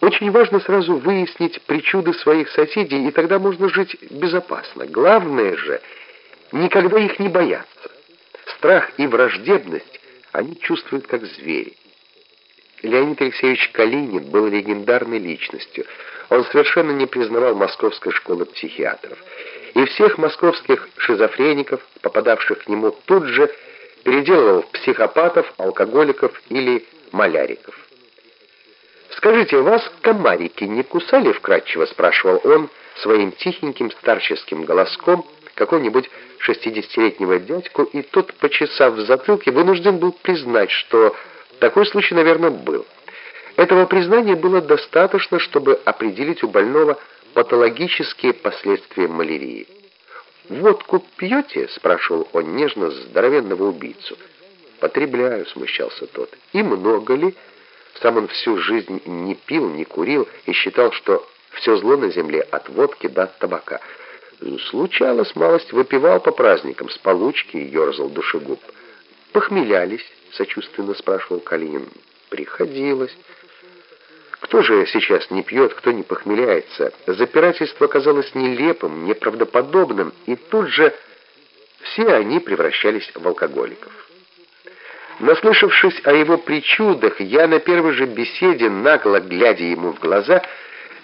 Очень важно сразу выяснить причуды своих соседей, и тогда можно жить безопасно. Главное же, никогда их не бояться. Страх и враждебность они чувствуют как звери. Леонид Алексеевич Калинин был легендарной личностью. Он совершенно не признавал московской школы психиатров. И всех московских шизофреников, попадавших к нему, тут же переделывал в психопатов, алкоголиков или маляриков. «Скажите, вас комарики не кусали?» — вкратчиво спрашивал он своим тихеньким старческим голоском какого-нибудь шестидесятилетнего дядьку, и тот, почесав в затылке, вынужден был признать, что такой случай, наверное, был. Этого признания было достаточно, чтобы определить у больного патологические последствия малярии. «Водку пьете?» — спрашивал он нежно здоровенного убийцу. «Потребляю», — смущался тот. «И много ли?» Сам он всю жизнь не пил, не курил и считал, что все зло на земле от водки до табака. Случалось, малость выпивал по праздникам, с получки ерзал душегуб. «Похмелялись?» — сочувственно спрашивал Калинин. «Приходилось». Кто же сейчас не пьет, кто не похмеляется? Запирательство казалось нелепым, неправдоподобным, и тут же все они превращались в алкоголиков. Наслышавшись о его причудах, я на первой же беседе, нагло глядя ему в глаза,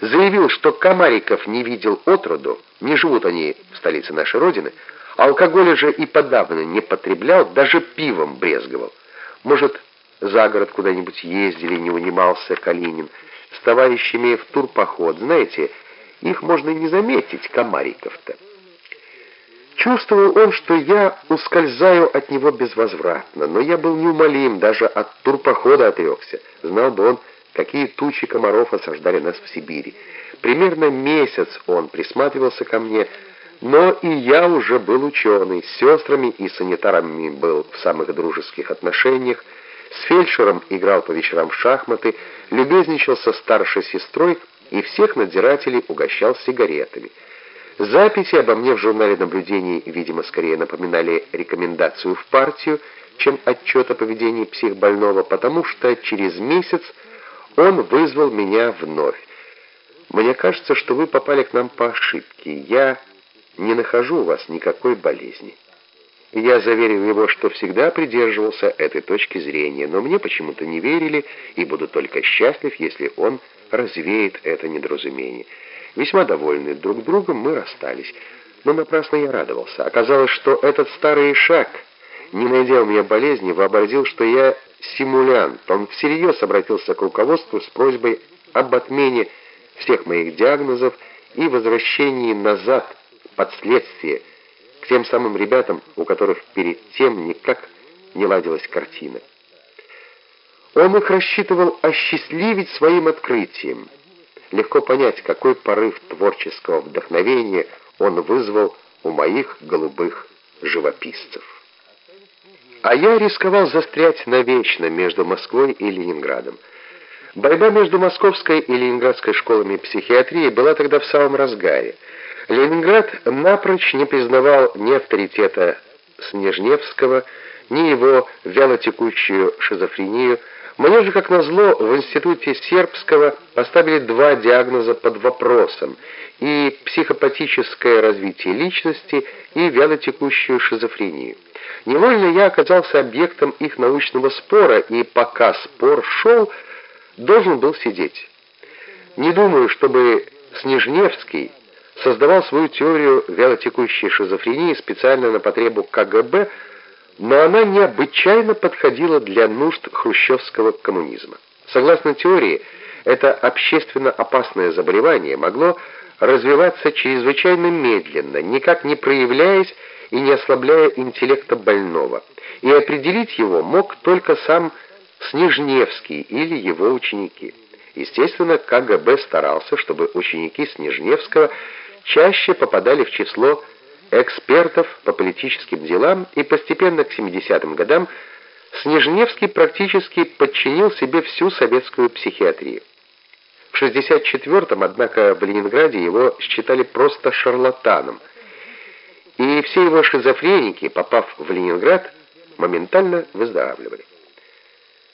заявил, что комариков не видел отроду, не живут они в столице нашей Родины, алкоголя же и подавно не потреблял, даже пивом брезговал. Может, за город куда-нибудь ездили, не унимался Калинин, с товарищами в турпоход, знаете, их можно не заметить, комариков-то. Чувствовал он, что я ускользаю от него безвозвратно, но я был неумолим, даже от турпохода отрекся. Знал бы он, какие тучи комаров осаждали нас в Сибири. Примерно месяц он присматривался ко мне, но и я уже был ученый, с сестрами и санитарами был в самых дружеских отношениях, с фельдшером играл по вечерам в шахматы, любезничал со старшей сестрой и всех надзирателей угощал сигаретами. Записи обо мне в журнале наблюдений, видимо, скорее напоминали рекомендацию в партию, чем отчет о поведении психбольного, потому что через месяц он вызвал меня вновь. «Мне кажется, что вы попали к нам по ошибке. Я не нахожу у вас никакой болезни». Я заверил его, что всегда придерживался этой точки зрения, но мне почему-то не верили и буду только счастлив, если он развеет это недоразумение. Весьма довольны друг другом, мы расстались. Но напрасно я радовался. Оказалось, что этот старый шаг, не найдя у меня болезни, вообразил, что я симулянт. Он всерьез обратился к руководству с просьбой об отмене всех моих диагнозов и возвращении назад под следствие к тем самым ребятам, у которых перед тем никак не ладилась картина. Он их рассчитывал осчастливить своим открытием. Легко понять, какой порыв творческого вдохновения он вызвал у моих голубых живописцев. А я рисковал застрять навечно между Москвой и Ленинградом. Борьба между Московской и Ленинградской школами психиатрии была тогда в самом разгаре. Ленинград напрочь не признавал ни авторитета Снежневского, ни его вялотекущую шизофрению, мне же, как назло, в институте сербского поставили два диагноза под вопросом и психопатическое развитие личности, и вялотекущую шизофрению. Невольно я оказался объектом их научного спора, и пока спор шел, должен был сидеть. Не думаю, чтобы Снежневский создавал свою теорию вялотекущей шизофрении специально на потребу КГБ, но она необычайно подходила для нужд хрущевского коммунизма. Согласно теории, это общественно опасное заболевание могло развиваться чрезвычайно медленно, никак не проявляясь и не ослабляя интеллекта больного, и определить его мог только сам Снежневский или его ученики. Естественно, КГБ старался, чтобы ученики Снежневского чаще попадали в число экспертов по политическим делам, и постепенно к 70-м годам Снежневский практически подчинил себе всю советскую психиатрию. В 64-м, однако, в Ленинграде его считали просто шарлатаном, и все его шизофреники, попав в Ленинград, моментально выздоравливали.